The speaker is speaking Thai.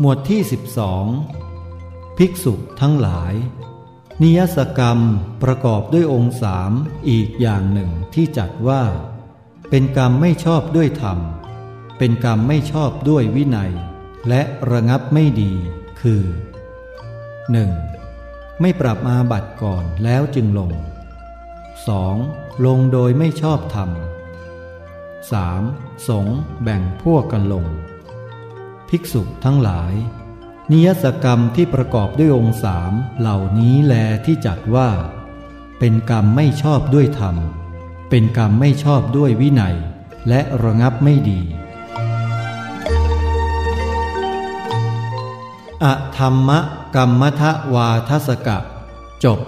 หมวดที่ 12 ภิกษุทั้งหลาย นิยสกรรมประกอบด้วยองค์สามอีกอย่างหนึ่งที่จัดว่า เป็นกรรมไม่ชอบด้วยธรรม เป็นกรรมไม่ชอบด้วยวินัย และระงับไม่ดีคือ 1. ไม่ปรับมาบัตก่อนแล้วจึงลง 2. ลงโดยไม่ชอบธรรม 3. สงแบ่งพวกกันลง ภิกษุทั้งหลาย นิยสกรรมที่ประกอบด้วยองค์สามเหล่านี้แลที่จัดว่า เป็นกรรมไม่ชอบด้วยธรรม เป็นกรรมไม่ชอบด้วยวินัย และระงับไม่ดีอธรรมกรรมทวาทสกะ จบ